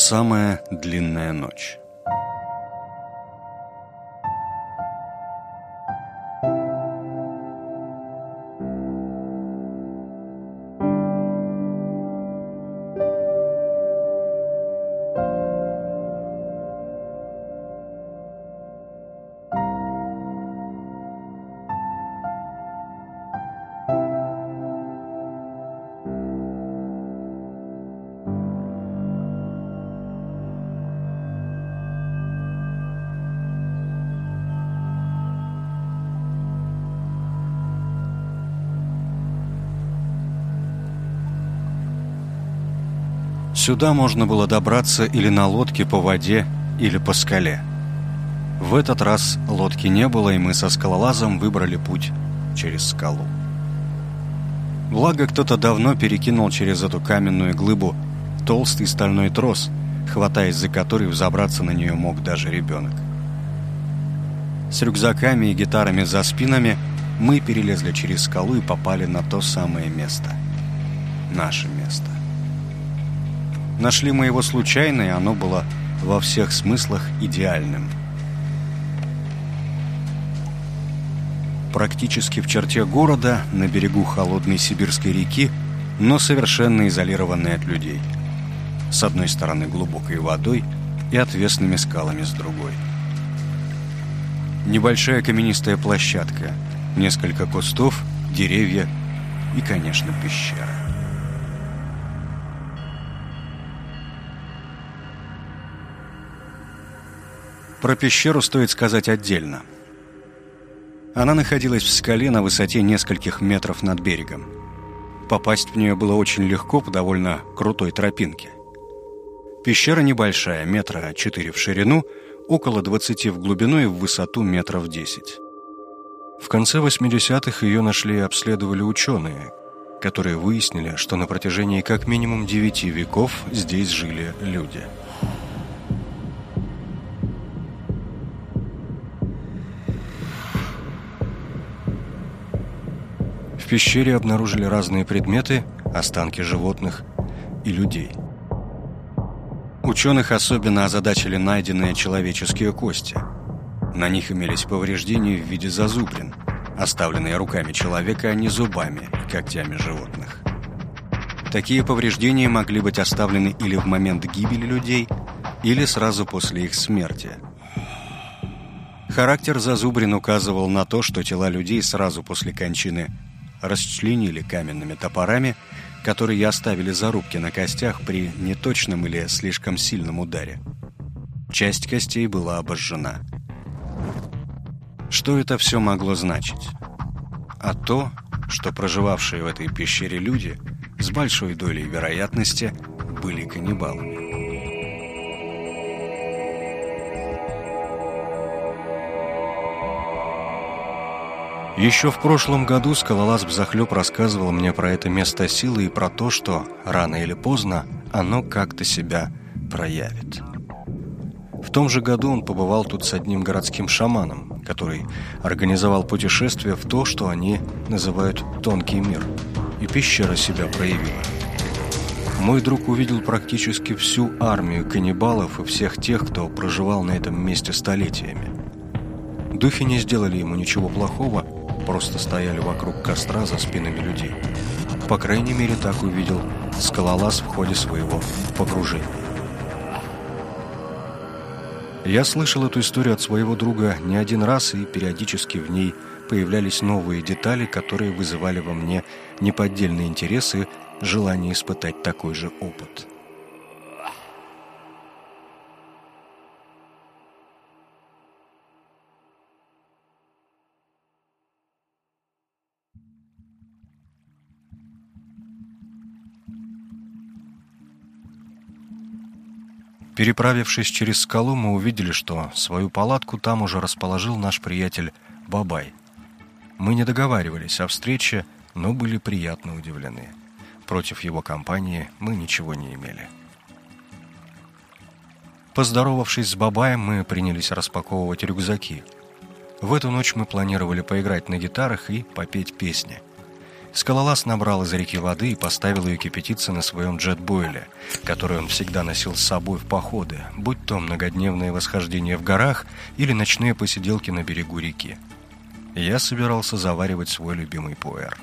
Самая длинная ночь. Сюда можно было добраться или на лодке по воде, или по скале. В этот раз лодки не было, и мы со скалолазом выбрали путь через скалу. Благо, кто-то давно перекинул через эту каменную глыбу толстый стальной трос, хватаясь за который взобраться на нее мог даже ребенок. С рюкзаками и гитарами за спинами мы перелезли через скалу и попали на то самое место. Наше место. Нашли мы его случайно, и оно было во всех смыслах идеальным. Практически в черте города, на берегу холодной сибирской реки, но совершенно изолированный от людей. С одной стороны глубокой водой и отвесными скалами с другой. Небольшая каменистая площадка, несколько кустов, деревья и, конечно, пещера. Про пещеру стоит сказать отдельно. Она находилась в скале на высоте нескольких метров над берегом. Попасть в нее было очень легко по довольно крутой тропинке. Пещера небольшая, метра 4 в ширину, около 20 в глубину и в высоту метров 10. В конце 80-х ее нашли и обследовали ученые, которые выяснили, что на протяжении как минимум 9 веков здесь жили люди – пещере обнаружили разные предметы, останки животных и людей. Ученых особенно озадачили найденные человеческие кости. На них имелись повреждения в виде зазубрин, оставленные руками человека, а не зубами и когтями животных. Такие повреждения могли быть оставлены или в момент гибели людей, или сразу после их смерти. Характер зазубрин указывал на то, что тела людей сразу после кончины расчленили каменными топорами, которые оставили зарубки на костях при неточном или слишком сильном ударе. Часть костей была обожжена. Что это все могло значить? А то, что проживавшие в этой пещере люди с большой долей вероятности были каннибалами. Еще в прошлом году скалолаз Бзахлеб рассказывал мне про это место силы и про то, что рано или поздно оно как-то себя проявит. В том же году он побывал тут с одним городским шаманом, который организовал путешествие в то, что они называют «тонкий мир», и пещера себя проявила. Мой друг увидел практически всю армию каннибалов и всех тех, кто проживал на этом месте столетиями. Духи не сделали ему ничего плохого, просто стояли вокруг костра за спинами людей. По крайней мере, так увидел скалолаз в ходе своего погружения. Я слышал эту историю от своего друга не один раз, и периодически в ней появлялись новые детали, которые вызывали во мне неподдельный интерес и желание испытать такой же опыт. Переправившись через скалу, мы увидели, что свою палатку там уже расположил наш приятель Бабай. Мы не договаривались о встрече, но были приятно удивлены. Против его компании мы ничего не имели. Поздоровавшись с Бабаем, мы принялись распаковывать рюкзаки. В эту ночь мы планировали поиграть на гитарах и попеть песни. Скалолаз набрал из реки воды и поставил ее кипятиться на своем джет-бойле, который он всегда носил с собой в походы, будь то многодневные восхождения в горах или ночные посиделки на берегу реки. Я собирался заваривать свой любимый пуэр.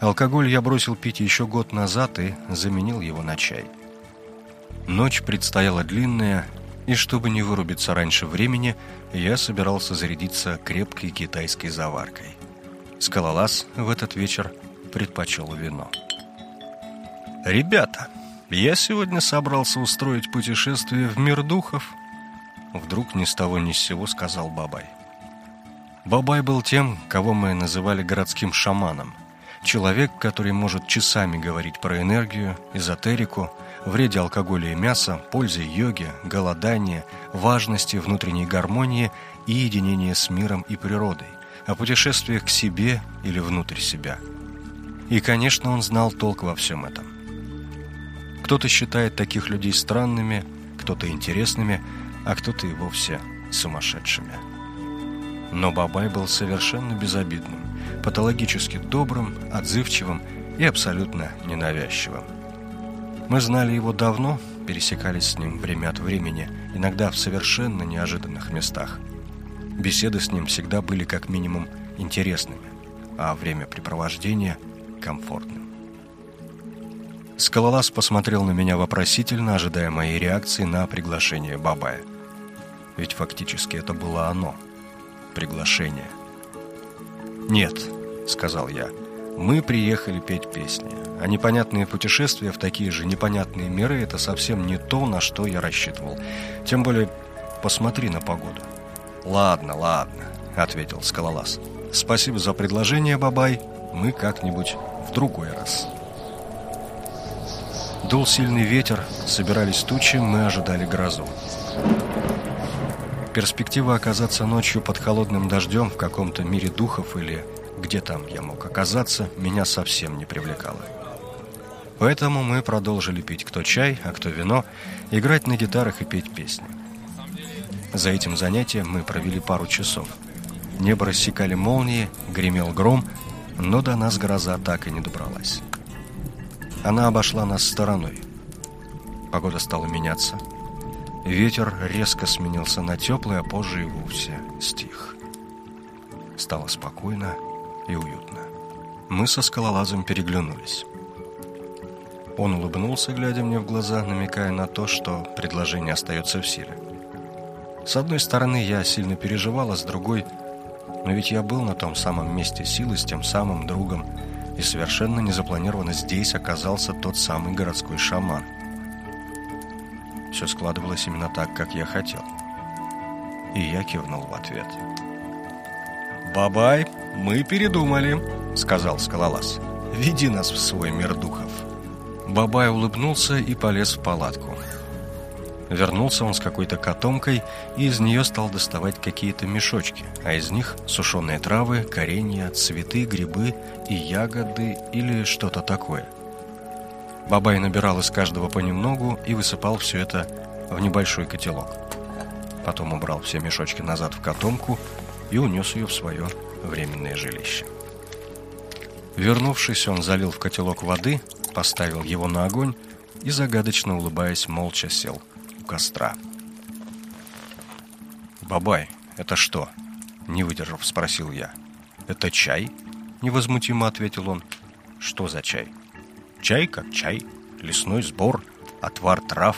Алкоголь я бросил пить еще год назад и заменил его на чай. Ночь предстояла длинная, и чтобы не вырубиться раньше времени, я собирался зарядиться крепкой китайской заваркой. Скалолаз в этот вечер предпочел вино. «Ребята, я сегодня собрался устроить путешествие в мир духов», вдруг ни с того ни с сего сказал Бабай. Бабай был тем, кого мы называли городским шаманом. Человек, который может часами говорить про энергию, эзотерику, вреде алкоголя и мяса, пользе йоги, голодания, важности внутренней гармонии и единения с миром и природой, о путешествиях к себе или внутрь себя. И, конечно, он знал толк во всем этом. Кто-то считает таких людей странными, кто-то интересными, а кто-то и вовсе сумасшедшими. Но Бабай был совершенно безобидным, патологически добрым, отзывчивым и абсолютно ненавязчивым. Мы знали его давно, пересекались с ним время от времени, иногда в совершенно неожиданных местах. Беседы с ним всегда были как минимум интересными, а времяпрепровождение – комфортным. Скалолаз посмотрел на меня вопросительно, ожидая моей реакции на приглашение Бабая. Ведь фактически это было оно – приглашение. «Нет», – сказал я, – «мы приехали петь песни а непонятные путешествия в такие же непонятные миры – это совсем не то, на что я рассчитывал. Тем более, посмотри на погоду. «Ладно, ладно», – ответил скалолаз. «Спасибо за предложение, Бабай. Мы как-нибудь в другой раз». Дул сильный ветер, собирались тучи, мы ожидали грозу. Перспектива оказаться ночью под холодным дождем в каком-то мире духов или где там я мог оказаться, меня совсем не привлекала. Поэтому мы продолжили пить кто чай, а кто вино, играть на гитарах и петь песни. За этим занятием мы провели пару часов. Небо рассекали молнии, гремел гром, но до нас гроза так и не добралась. Она обошла нас стороной. Погода стала меняться. Ветер резко сменился на теплый, а позже и вовсе стих. Стало спокойно и уютно. Мы со скалолазом переглянулись. Он улыбнулся, глядя мне в глаза, намекая на то, что предложение остается в силе. С одной стороны, я сильно переживал, а с другой... Но ведь я был на том самом месте силы с тем самым другом, и совершенно незапланированно здесь оказался тот самый городской шаман. Все складывалось именно так, как я хотел. И я кивнул в ответ. «Бабай, мы передумали», — сказал скалолаз. «Веди нас в свой мир духов». Бабай улыбнулся и полез в палатку. Вернулся он с какой-то котомкой и из нее стал доставать какие-то мешочки, а из них сушеные травы, коренья, цветы, грибы и ягоды или что-то такое. Бабай набирал из каждого понемногу и высыпал все это в небольшой котелок. Потом убрал все мешочки назад в котомку и унес ее в свое временное жилище. Вернувшись, он залил в котелок воды, поставил его на огонь и, загадочно улыбаясь, молча сел костра. «Бабай, это что?» — не выдержав, спросил я. «Это чай?» — невозмутимо ответил он. «Что за чай?» «Чай как чай, лесной сбор, отвар трав.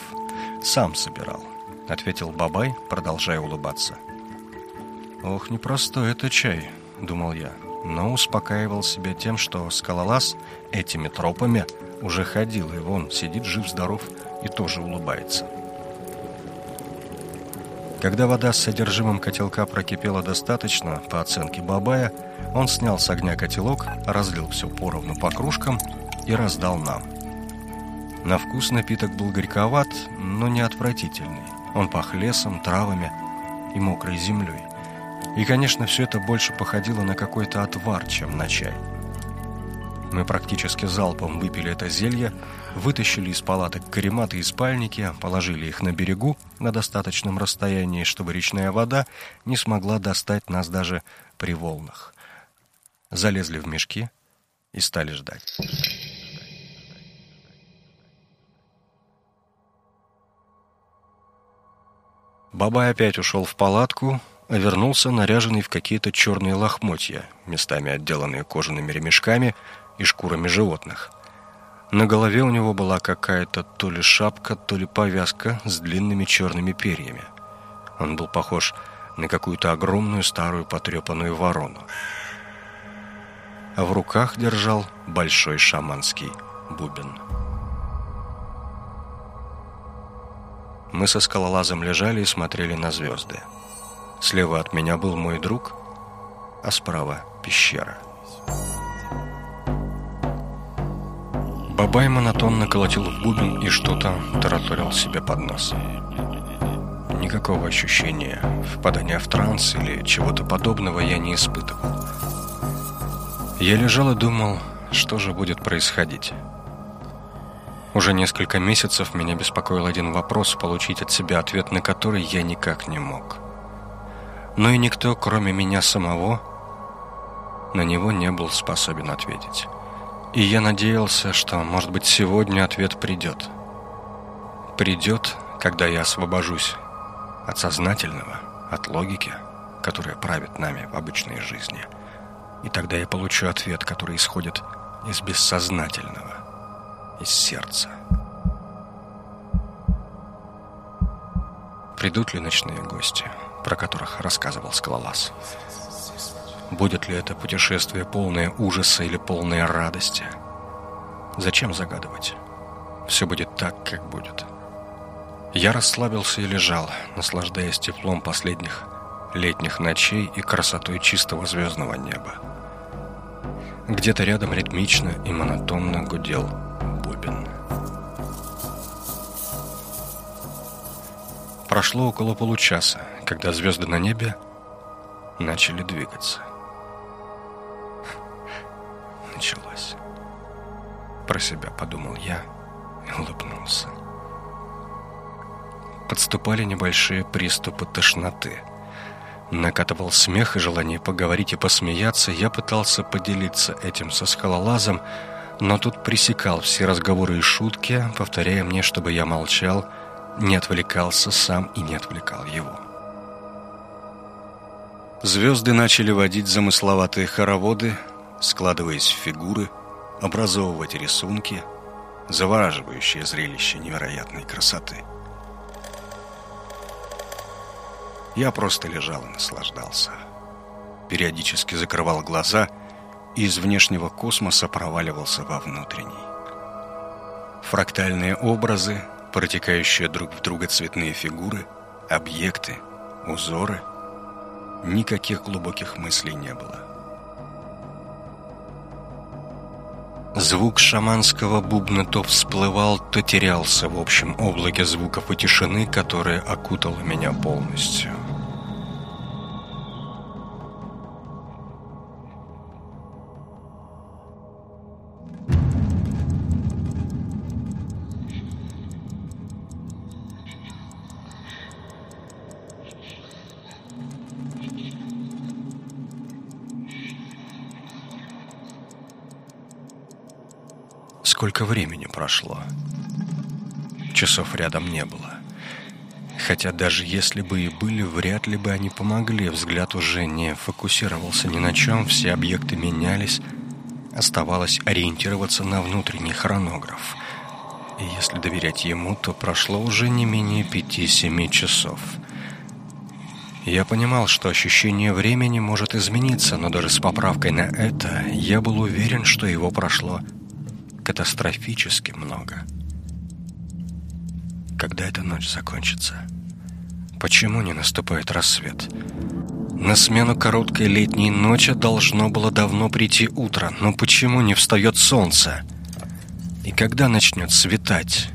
Сам собирал», — ответил Бабай, продолжая улыбаться. «Ох, непростой это чай», — думал я, но успокаивал себя тем, что скалолаз этими тропами — уже ходил, и вон сидит жив-здоров и тоже улыбается. Когда вода с содержимым котелка прокипела достаточно, по оценке Бабая, он снял с огня котелок, разлил все поровну по кружкам и раздал нам. На вкус напиток был горьковат, но не отвратительный. Он пах лесом, травами и мокрой землей. И, конечно, все это больше походило на какой-то отвар, чем на чай. Мы практически залпом выпили это зелье, вытащили из палаток карематы и спальники, положили их на берегу на достаточном расстоянии, чтобы речная вода не смогла достать нас даже при волнах. Залезли в мешки и стали ждать. Бабай опять ушел в палатку, а вернулся наряженный в какие-то черные лохмотья, местами отделанные кожаными ремешками и шкурами животных. На голове у него была какая-то то ли шапка, то ли повязка с длинными черными перьями. Он был похож на какую-то огромную старую потрепанную ворону. А в руках держал большой шаманский бубен. Мы со скалолазом лежали и смотрели на звезды. Слева от меня был мой друг, а справа — пещера. Бабай монотонно колотил в бубен и что-то тараторил себе под нос. Никакого ощущения впадания в транс или чего-то подобного я не испытывал. Я лежал и думал, что же будет происходить. Уже несколько месяцев меня беспокоил один вопрос, получить от себя ответ на который я никак не мог. Но и никто, кроме меня самого, на него не был способен ответить. И я надеялся, что, может быть, сегодня ответ придет. Придет, когда я освобожусь от сознательного, от логики, которая правит нами в обычной жизни. И тогда я получу ответ, который исходит из бессознательного, из сердца. Придут ли ночные гости, про которых рассказывал Скалолаз? Будет ли это путешествие полное ужаса или полное радости? Зачем загадывать? Все будет так, как будет. Я расслабился и лежал, наслаждаясь теплом последних летних ночей и красотой чистого звездного неба. Где-то рядом ритмично и монотонно гудел бубен. Прошло около получаса, когда звезды на небе начали двигаться. Началось. Про себя подумал я и улыбнулся. Подступали небольшие приступы тошноты. Накатывал смех и желание поговорить и посмеяться. Я пытался поделиться этим со скалолазом, но тут пресекал все разговоры и шутки, повторяя мне, чтобы я молчал, не отвлекался сам и не отвлекал его. Звезды начали водить замысловатые хороводы, складываясь в фигуры, образовывать рисунки, завораживающее зрелище невероятной красоты. Я просто лежал и наслаждался. Периодически закрывал глаза и из внешнего космоса проваливался во внутренний. Фрактальные образы, протекающие друг в друга цветные фигуры, объекты, узоры. Никаких глубоких мыслей не было. Звук шаманского бубна то всплывал, то терялся в общем облаке звуков и тишины, которая окутала меня полностью. Сколько времени прошло? Часов рядом не было. Хотя даже если бы и были, вряд ли бы они помогли. Взгляд уже не фокусировался ни на чем, все объекты менялись. Оставалось ориентироваться на внутренний хронограф. И если доверять ему, то прошло уже не менее пяти-семи часов. Я понимал, что ощущение времени может измениться, но даже с поправкой на это я был уверен, что его прошло катастрофически много. Когда эта ночь закончится? Почему не наступает рассвет? На смену короткой летней ночи должно было давно прийти утро, но почему не встает солнце? И когда начнет светать?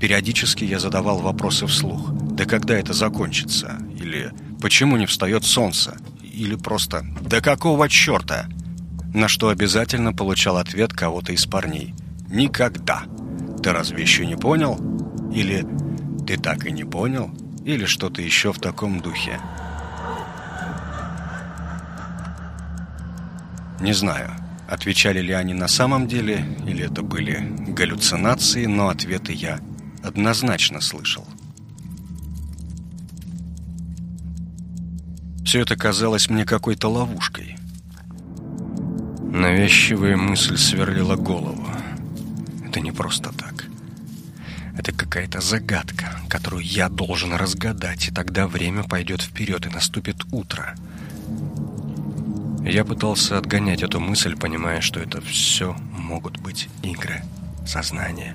Периодически я задавал вопросы вслух. Да когда это закончится? Или почему не встает солнце? Или просто «Да какого черта?» На что обязательно получал ответ кого-то из парней. «Никогда! Ты разве еще не понял?» Или «Ты так и не понял?» Или что-то еще в таком духе. Не знаю, отвечали ли они на самом деле, или это были галлюцинации, но ответы я однозначно слышал. Все это казалось мне какой-то ловушкой. Навязчивая мысль сверлила голову. Это не просто так. Это какая-то загадка, которую я должен разгадать, и тогда время пойдет вперед, и наступит утро. Я пытался отгонять эту мысль, понимая, что это все могут быть игры сознания.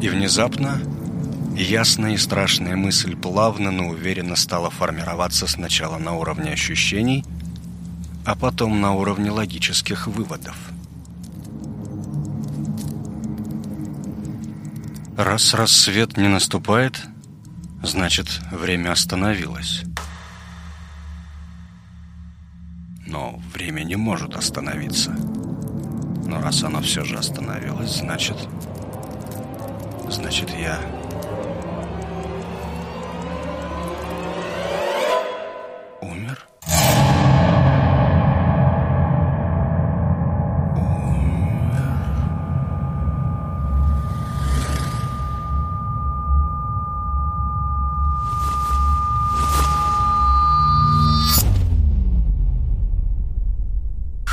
И внезапно ясная и страшная мысль плавно, но уверенно стала формироваться сначала на уровне ощущений, а потом на уровне логических выводов. Раз рассвет не наступает, значит, время остановилось. Но время не может остановиться. Но раз оно все же остановилось, значит... Значит, я...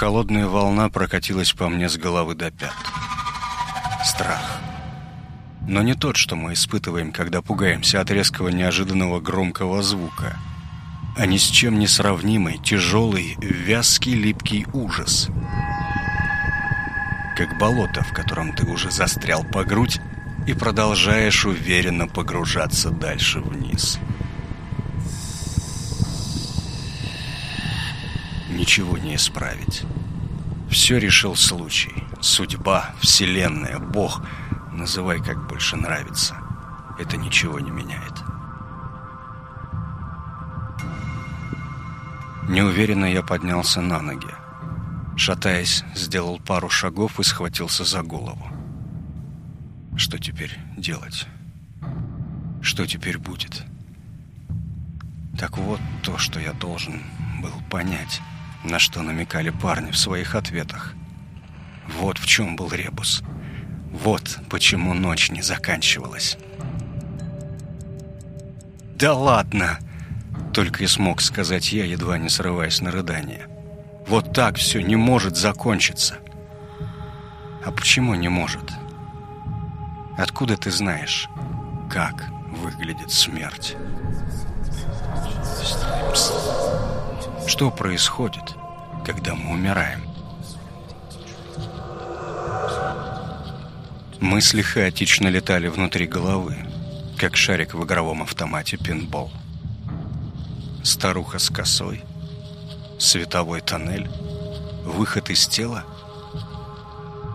Холодная волна прокатилась по мне с головы до пят. Страх. Но не тот, что мы испытываем, когда пугаемся от резкого неожиданного громкого звука, а ни с чем не сравнимый, тяжелый, вязкий, липкий ужас. Как болото, в котором ты уже застрял по грудь и продолжаешь уверенно погружаться дальше вниз. Ничего не исправить. Все решил случай. Судьба, вселенная, Бог — Называй, как больше нравится. Это ничего не меняет. Неуверенно я поднялся на ноги. Шатаясь, сделал пару шагов и схватился за голову. Что теперь делать? Что теперь будет? Так вот то, что я должен был понять, на что намекали парни в своих ответах. Вот в чем был ребус. — вот почему ночь не заканчивалась. «Да ладно!» Только и смог сказать я, едва не срываясь на рыдание. «Вот так все не может закончиться!» «А почему не может?» «Откуда ты знаешь, как выглядит смерть?» Что происходит, когда мы умираем? Мысли хаотично летали внутри головы, как шарик в игровом автомате пинбол. Старуха с косой, световой тоннель, выход из тела.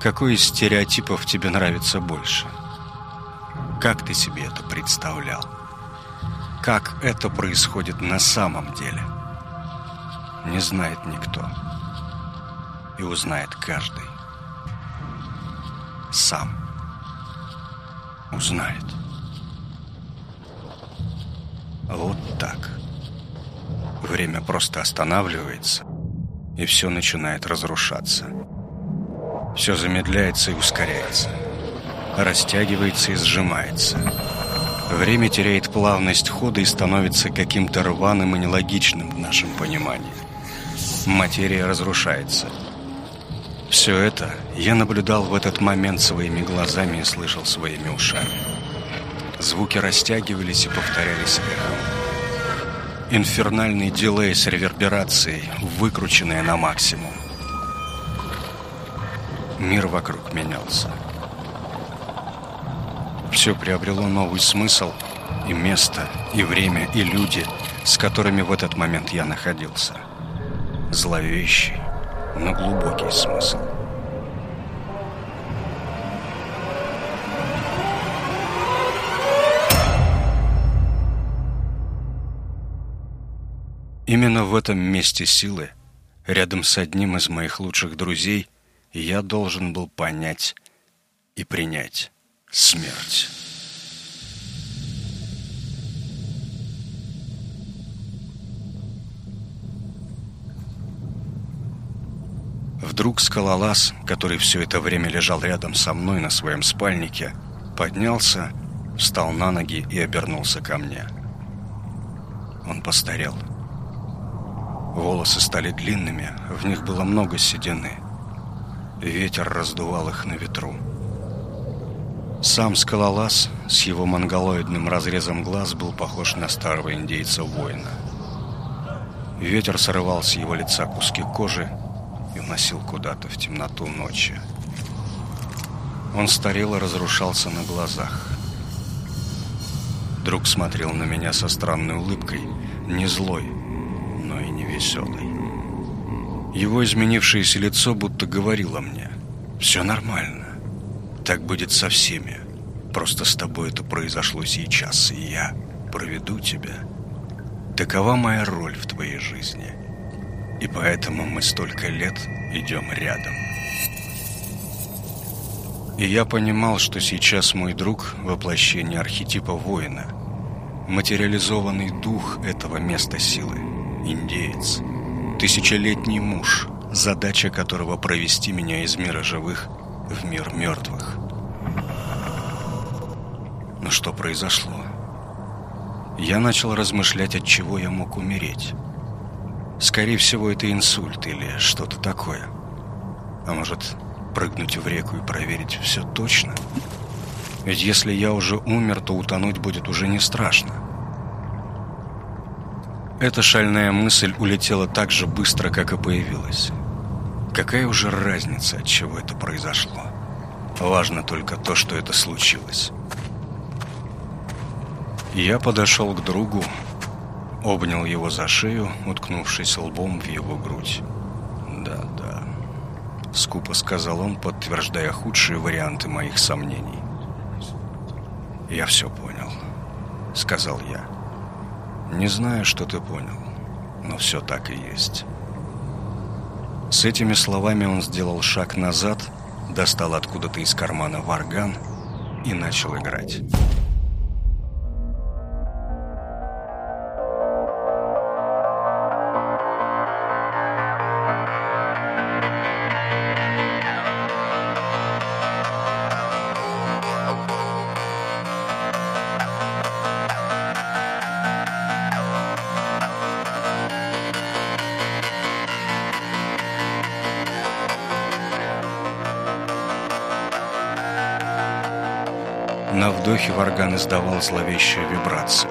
Какой из стереотипов тебе нравится больше? Как ты себе это представлял? Как это происходит на самом деле? Не знает никто. И узнает каждый. Сам узнает. Вот так. Время просто останавливается, и все начинает разрушаться. Все замедляется и ускоряется. Растягивается и сжимается. Время теряет плавность хода и становится каким-то рваным и нелогичным в нашем понимании. Материя разрушается – все это я наблюдал в этот момент своими глазами и слышал своими ушами. Звуки растягивались и повторялись эхом. Инфернальный дилей с реверберацией, выкрученная на максимум. Мир вокруг менялся. Все приобрело новый смысл, и место, и время, и люди, с которыми в этот момент я находился. Зловещий, но глубокий смысл. Именно в этом месте силы, рядом с одним из моих лучших друзей, я должен был понять и принять смерть. Вдруг скалолаз, который все это время лежал рядом со мной на своем спальнике, поднялся, встал на ноги и обернулся ко мне. Он постарел. Волосы стали длинными, в них было много седины. Ветер раздувал их на ветру. Сам скалолаз с его монголоидным разрезом глаз был похож на старого индейца-воина. Ветер срывал с его лица куски кожи уносил куда-то в темноту ночи. Он старел и разрушался на глазах. Друг смотрел на меня со странной улыбкой, не злой, но и не веселой. Его изменившееся лицо будто говорило мне «Все нормально». Так будет со всеми. Просто с тобой это произошло сейчас, и я проведу тебя. Такова моя роль в твоей жизни. И поэтому мы столько лет идем рядом. И я понимал, что сейчас мой друг – воплощение архетипа воина, материализованный дух этого места силы, индеец, тысячелетний муж, задача которого провести меня из мира живых в мир мертвых. Но что произошло? Я начал размышлять, от чего я мог умереть. Скорее всего, это инсульт или что-то такое. А может, прыгнуть в реку и проверить все точно? Ведь если я уже умер, то утонуть будет уже не страшно. Эта шальная мысль улетела так же быстро, как и появилась. Какая уже разница, от чего это произошло? Важно только то, что это случилось. Я подошел к другу, обнял его за шею, уткнувшись лбом в его грудь. «Да-да», — скупо сказал он, подтверждая худшие варианты моих сомнений. «Я все понял», — сказал я. «Не знаю, что ты понял, но все так и есть». С этими словами он сделал шаг назад, достал откуда-то из кармана варган и начал играть. Издавал зловещую вибрацию.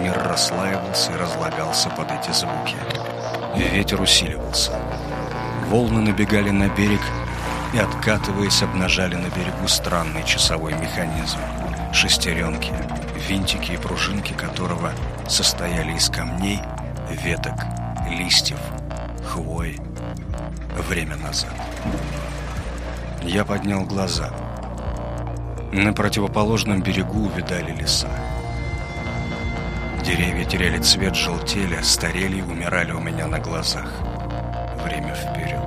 Мир расслаивался и разлагался под эти звуки. Ветер усиливался. Волны набегали на берег и, откатываясь, обнажали на берегу странный часовой механизм. Шестеренки, винтики и пружинки которого состояли из камней, веток, листьев, хвои. Время назад. Я поднял глаза — на противоположном берегу увидали леса. Деревья теряли цвет, желтели, старели и умирали у меня на глазах. Время вперед.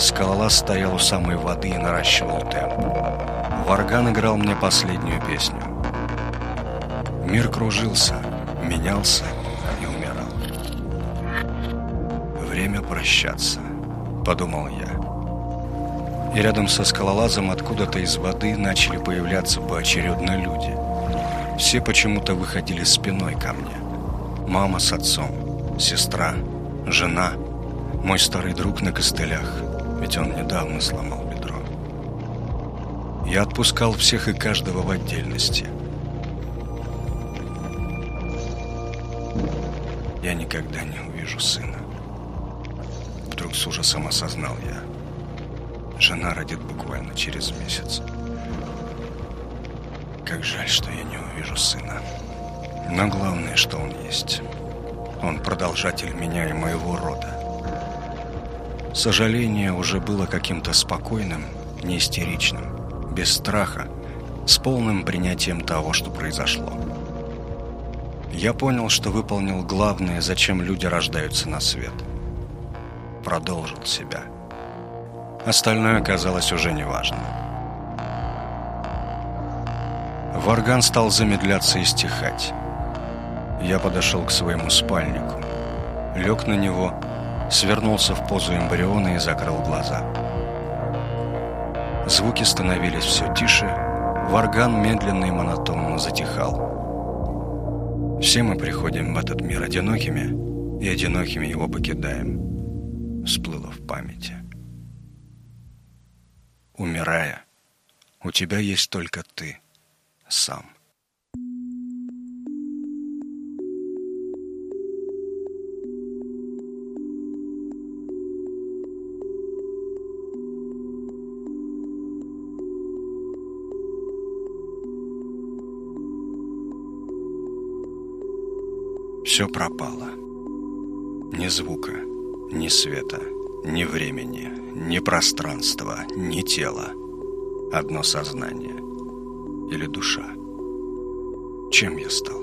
Скалолаз стоял у самой воды и наращивал темп. Варган играл мне последнюю песню. Мир кружился, менялся и умирал. «Время прощаться», — подумал я и рядом со скалолазом откуда-то из воды начали появляться поочередно люди. Все почему-то выходили спиной ко мне. Мама с отцом, сестра, жена, мой старый друг на костылях, ведь он недавно сломал бедро. Я отпускал всех и каждого в отдельности. Я никогда не увижу сына. Вдруг с ужасом осознал я. Жена родит буквально через месяц. Как жаль, что я не увижу сына. Но главное, что он есть. Он продолжатель меня и моего рода. Сожаление уже было каким-то спокойным, не истеричным, без страха, с полным принятием того, что произошло. Я понял, что выполнил главное, зачем люди рождаются на свет. Продолжил себя. Остальное казалось уже неважно. Варган стал замедляться и стихать. Я подошел к своему спальнику, лег на него свернулся в позу эмбриона и закрыл глаза. Звуки становились все тише, варган медленно и монотонно затихал. Все мы приходим в этот мир одинокими, и одинокими его покидаем. Всплыло в памяти. Умирая, у тебя есть только ты сам. Все пропало. Ни звука, ни света, ни времени, ни пространства, ни тела. Одно сознание. Или душа. Чем я стал?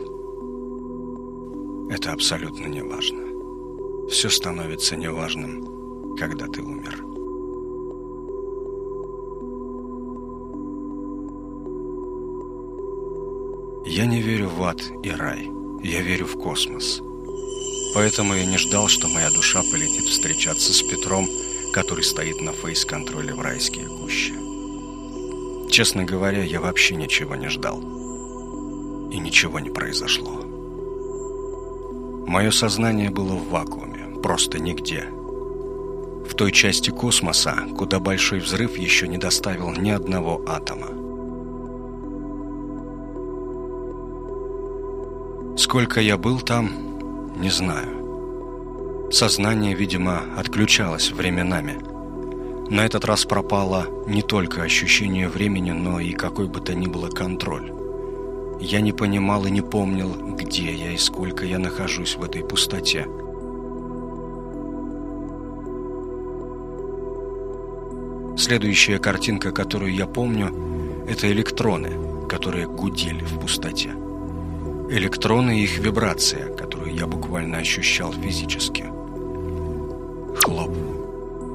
Это абсолютно не важно. Все становится неважным, когда ты умер. Я не верю в ад и рай – я верю в космос. Поэтому я не ждал, что моя душа полетит встречаться с Петром, который стоит на фейс-контроле в райские кущи. Честно говоря, я вообще ничего не ждал. И ничего не произошло. Мое сознание было в вакууме, просто нигде. В той части космоса, куда большой взрыв еще не доставил ни одного атома. Сколько я был там, не знаю. Сознание, видимо, отключалось временами. На этот раз пропало не только ощущение времени, но и какой бы то ни было контроль. Я не понимал и не помнил, где я и сколько я нахожусь в этой пустоте. Следующая картинка, которую я помню, это электроны, которые гудели в пустоте. Электроны и их вибрация, которую я буквально ощущал физически. Хлоп.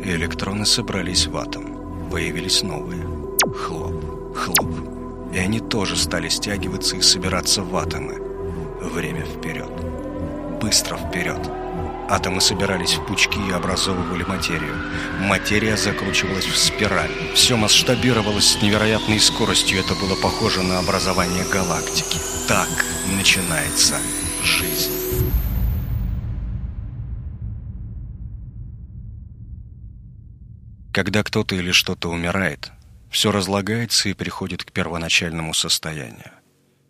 И электроны собрались в атом. Появились новые. Хлоп. Хлоп. И они тоже стали стягиваться и собираться в атомы. Время вперед. Быстро вперед. Атомы собирались в пучки и образовывали материю. Материя закручивалась в спираль. Все масштабировалось с невероятной скоростью. Это было похоже на образование галактики. Так начинается жизнь. Когда кто-то или что-то умирает, все разлагается и приходит к первоначальному состоянию,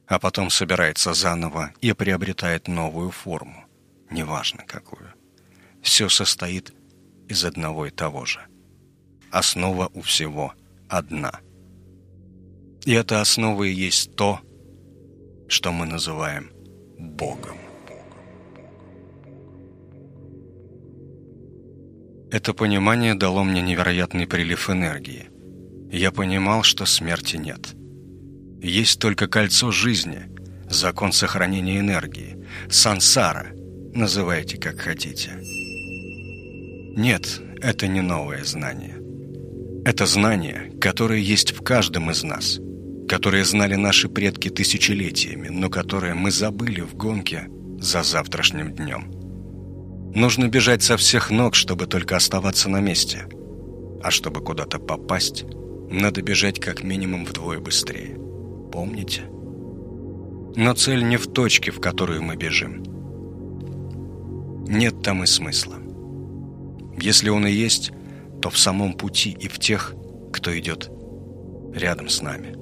а потом собирается заново и приобретает новую форму, неважно какую. Все состоит из одного и того же. Основа у всего одна. И эта основа и есть то, что мы называем Богом. Это понимание дало мне невероятный прилив энергии. Я понимал, что смерти нет. Есть только кольцо жизни, закон сохранения энергии, сансара, называйте как хотите. Нет, это не новое знание. Это знание, которое есть в каждом из нас – которые знали наши предки тысячелетиями, но которые мы забыли в гонке за завтрашним днем. Нужно бежать со всех ног, чтобы только оставаться на месте. А чтобы куда-то попасть, надо бежать как минимум вдвое быстрее. Помните? Но цель не в точке, в которую мы бежим. Нет там и смысла. Если он и есть, то в самом пути и в тех, кто идет рядом с нами.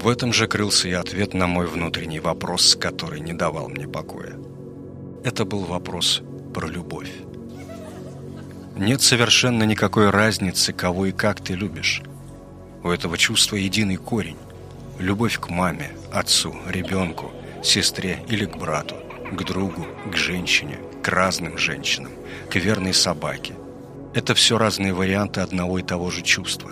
В этом же крылся и ответ на мой внутренний вопрос, который не давал мне покоя. Это был вопрос про любовь. Нет совершенно никакой разницы, кого и как ты любишь. У этого чувства единый корень. Любовь к маме, отцу, ребенку, сестре или к брату, к другу, к женщине, к разным женщинам, к верной собаке. Это все разные варианты одного и того же чувства.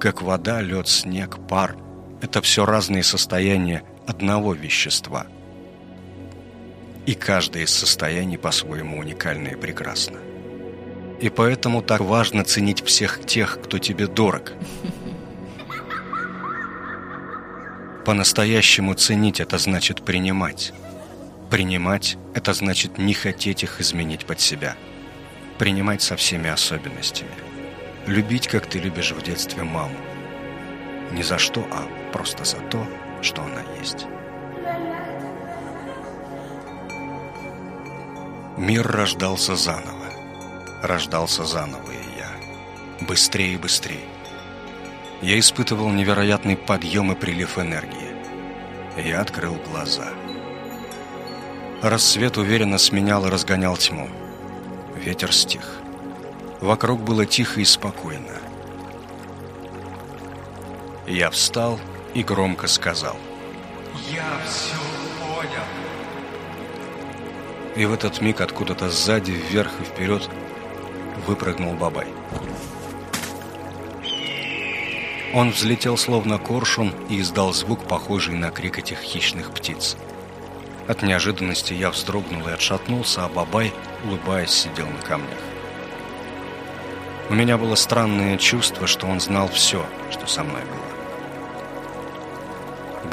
Как вода, лед, снег, пар – это все разные состояния одного вещества. И каждое из состояний по-своему уникально и прекрасно. И поэтому так важно ценить всех тех, кто тебе дорог. По-настоящему ценить это значит принимать. Принимать – это значит не хотеть их изменить под себя. Принимать со всеми особенностями. Любить, как ты любишь в детстве маму. Не за что, а просто за то, что она есть. Мир рождался заново. Рождался заново и я. Быстрее и быстрее. Я испытывал невероятный подъем и прилив энергии. Я открыл глаза. Рассвет уверенно сменял и разгонял тьму. Ветер стих. Вокруг было тихо и спокойно. Я встал и громко сказал. «Я все понял». И в этот миг откуда-то сзади, вверх и вперед выпрыгнул Бабай. Он взлетел словно коршун и издал звук, похожий на крик этих хищных птиц. От неожиданности я вздрогнул и отшатнулся, а Бабай, улыбаясь, сидел на камнях. У меня было странное чувство, что он знал все, что со мной было.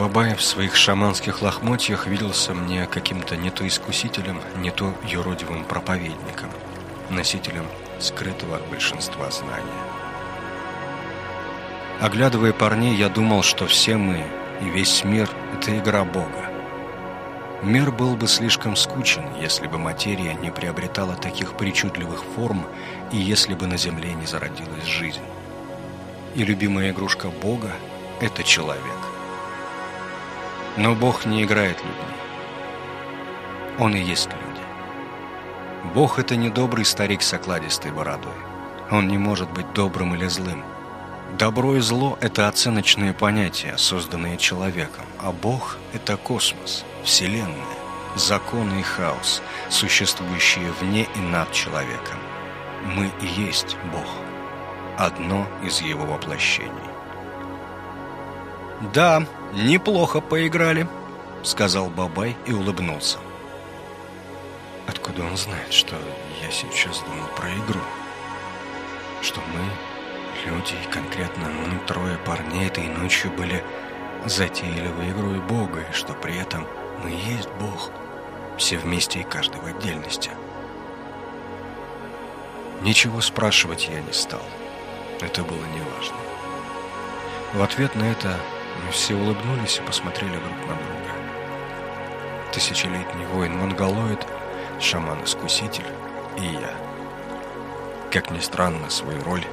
Бабай в своих шаманских лохмотьях виделся мне каким-то не то искусителем, не то юродивым проповедником, носителем скрытого от большинства знания. Оглядывая парней, я думал, что все мы и весь мир — это игра Бога. Мир был бы слишком скучен, если бы материя не приобретала таких причудливых форм и если бы на Земле не зародилась жизнь. И любимая игрушка Бога — это человек. Но Бог не играет людьми. Он и есть люди. Бог — это не добрый старик с окладистой бородой. Он не может быть добрым или злым. Добро и зло — это оценочные понятия, созданные человеком, а Бог — это космос, Вселенная, законы и хаос, существующие вне и над человеком. Мы и есть Бог, одно из его воплощений. «Да, неплохо поиграли», — сказал Бабай и улыбнулся. Откуда он знает, что я сейчас думал про игру? Что мы, люди, и конкретно мы, трое парней, этой ночью были затейливой игрой Бога, и что при этом мы есть Бог, все вместе и каждый в отдельности. Ничего спрашивать я не стал. Это было неважно. В ответ на это мы все улыбнулись и посмотрели друг на друга. Тысячелетний воин-монголоид, шаман-искуситель и я. Как ни странно, свою роль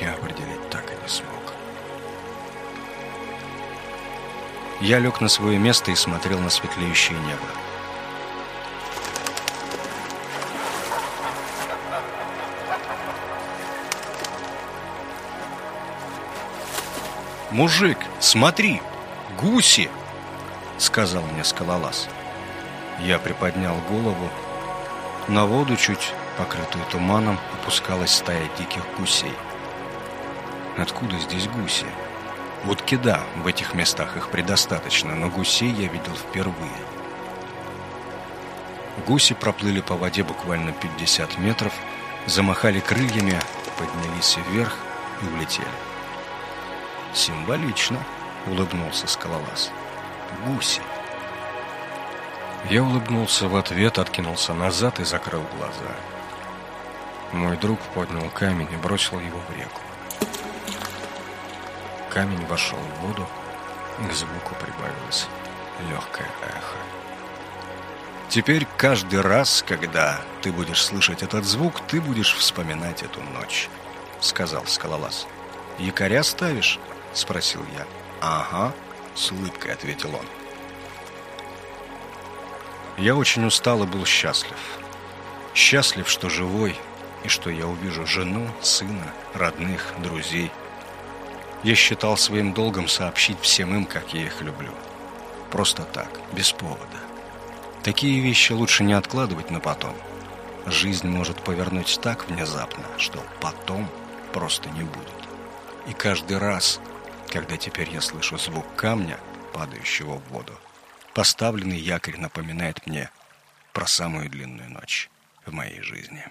я определить так и не смог. Я лег на свое место и смотрел на светлеющее небо. «Мужик, смотри, гуси!» — сказал мне скалолаз. Я приподнял голову. На воду, чуть покрытую туманом, опускалась стая диких гусей. Откуда здесь гуси? Утки да, в этих местах их предостаточно, но гусей я видел впервые. Гуси проплыли по воде буквально 50 метров, замахали крыльями, поднялись вверх и улетели. «Символично», — улыбнулся скалолаз. «Гуси». Я улыбнулся в ответ, откинулся назад и закрыл глаза. Мой друг поднял камень и бросил его в реку. Камень вошел в воду, и к звуку прибавилось легкое эхо. Теперь каждый раз, когда ты будешь слышать этот звук, ты будешь вспоминать эту ночь, сказал скалолаз. Якоря ставишь? — спросил я. «Ага», — с улыбкой ответил он. Я очень устал и был счастлив. Счастлив, что живой, и что я увижу жену, сына, родных, друзей. Я считал своим долгом сообщить всем им, как я их люблю. Просто так, без повода. Такие вещи лучше не откладывать на потом. Жизнь может повернуть так внезапно, что потом просто не будет. И каждый раз, когда теперь я слышу звук камня, падающего в воду. Поставленный якорь напоминает мне про самую длинную ночь в моей жизни.